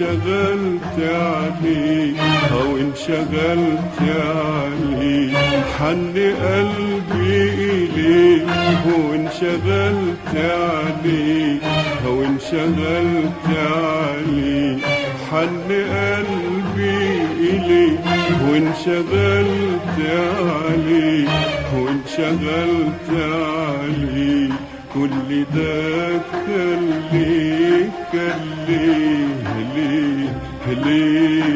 وانشغلت عليه أو انشغلت عليه حن قلبي إليه وانشغلت عليه أو انشغلت عليه حن قلبي إليه وانشغلت عليه وانشغلت عليه كل ده كان ليه كان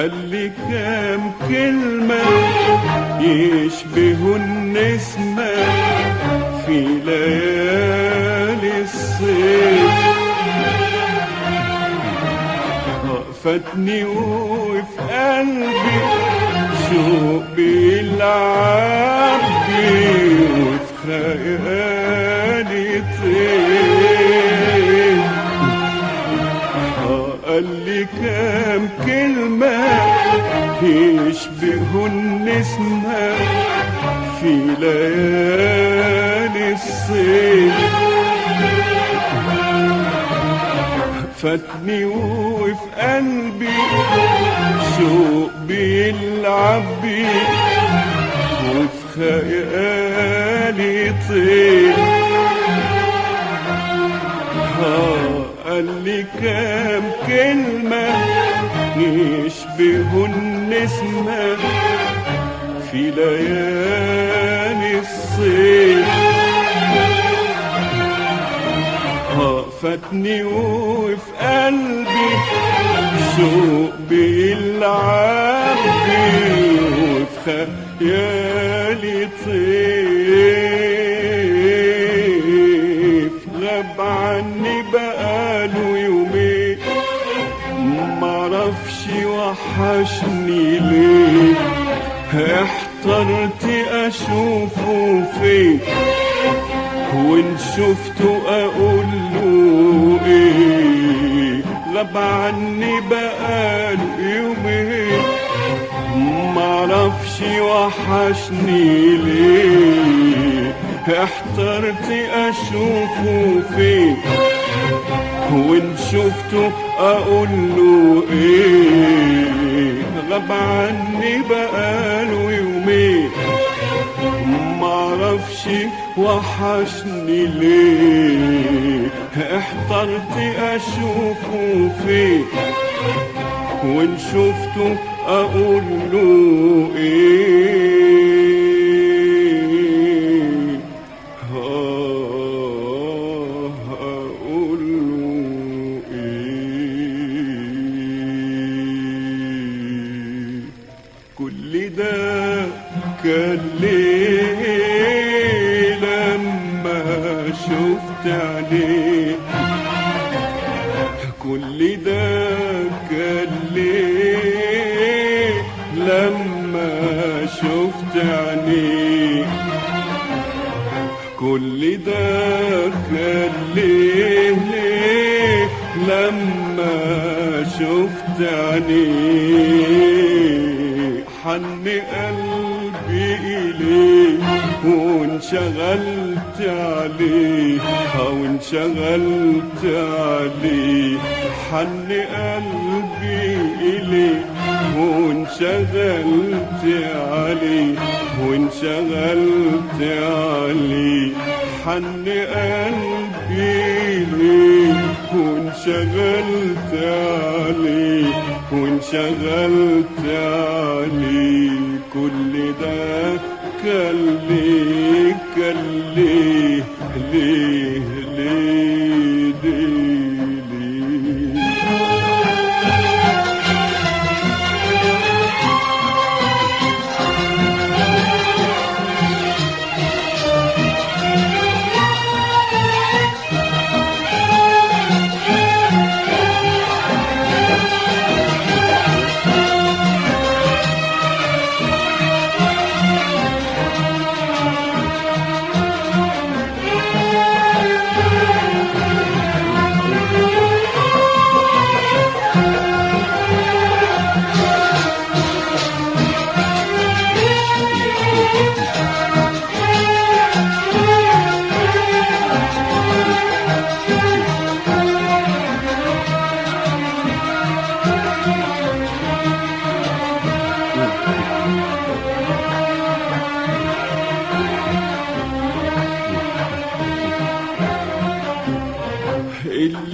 قال لي كام كلمة يشبهوا النسمة في ليالي الصيف. فاتني وفي قلبي شوق بيلعب فاتني وفي قلبي شوق بيلعب بيه وفي خيالي طير. قال لي كام كلمة يشبهوا النسمة في ليالي. فاتني وفي قلبي شوق بيلعب وفي خيالي طيف غاب عني بقاله يومين معرفش وحشني ليه. احترت أشوفه فين؟ وإن شفته غاب عني بقاله يومين. معرفش وحشني ليه. احترت أشوفه فين؟ وإن شفته أقول له إيه؟ غاب عني بقاله يومين. معرفش وحشني ليه؟ احترت أشوفه فين وإن شفته أقول له إيه؟ كل ده كان ليه لما شفت عينيه كل ده كان ليه لما شفت عينيه حن قلبي إليه وانشغلت عليه أو انشغلت عليه حن قلبي إليه وانشغلت عليه وانشغلت عليه حن قلبي إليه وانشغلت عليه وانشغلت عليه كل ده كان ليه؟ كان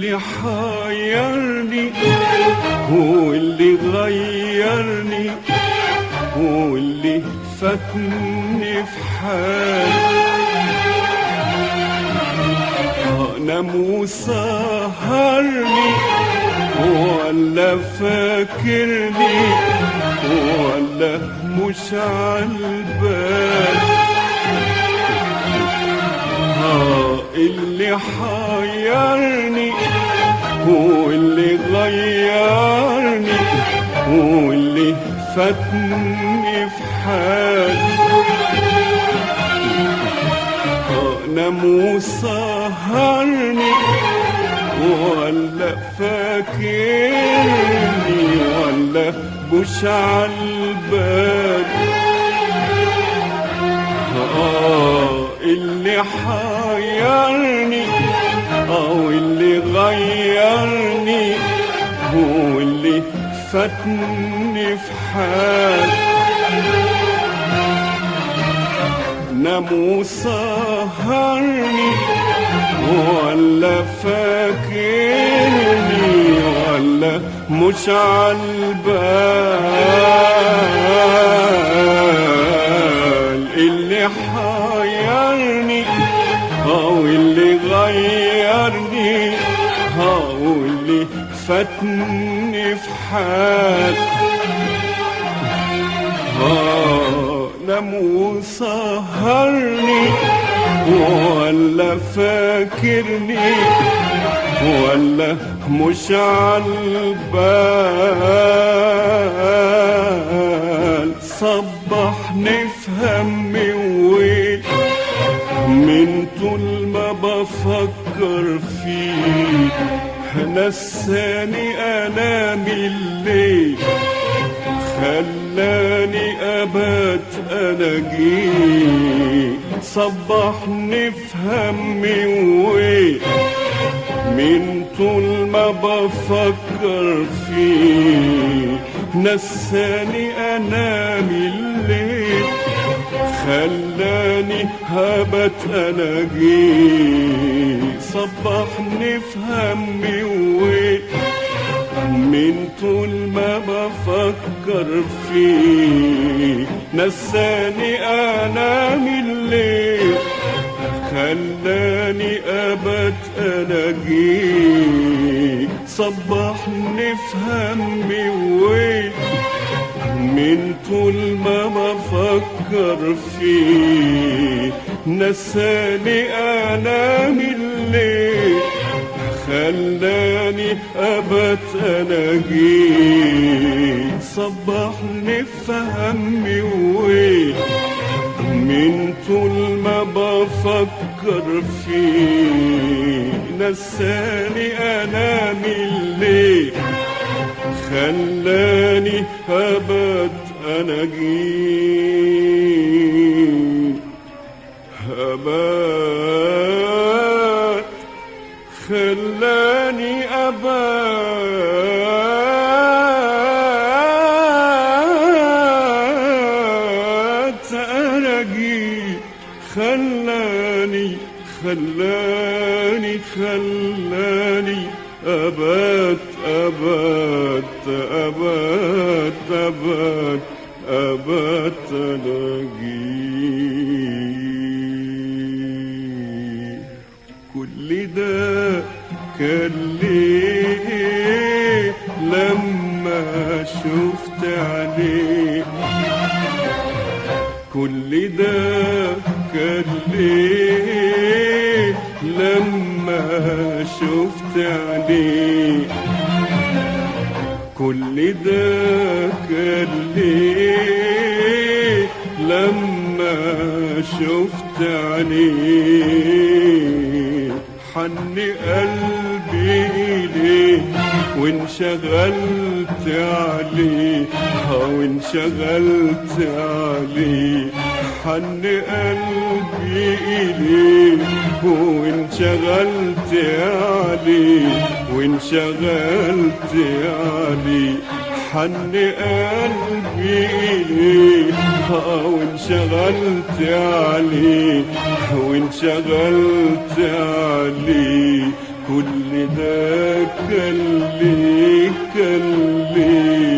اللي حيرني هو اللي غيرني هو اللي فاتني في حالي. نام وسهرني ولا فاكرني ولا مش عالبال. فاتني في حالي آه نام وسهرني ولا فاكرني ولا مش عالبال آه اللي حيرني فاتني في حال نام وسهرني ولا فاكرني ولا مش عالبال. فاكرني ولا مش عالبال صبحني في همي وويل من طول ما بفكر فيه. نساني انام الليل خلاني أبات اناجيه صبحني في همي وويل من طول ما بفكر فيه نساني انام الليل. خلاني هبت اناجيه صبحني في همي من طول ما بفكر فيه نساني انام الليل. خلاني ابد اناجيه صبحني في همي وويل من طول ما بفكر فيه. نساني انام الليل خلاني أبت اناجيه صبحني في همي وويل من طول ما بفكر فيه نساني أنام الليل. خلاني ابد اناجيه خلاني خلاني أبات أبات أبات أبات أبات ألاقيه كل ده كان ليه لما شفت عليه. كل ده كان ليه لما شفت عليه كل ده كان ليه لما شفت عليه حن قلبي إليه وانشغلت عليه؟ آه وانشغلت عليه. حن قلبي إليه وانشغلت عليه وانشغلت عليه حن قلبي إليه آه وانشغلت عليه وانشغلت عليه كل ده كان ليه كان ليه؟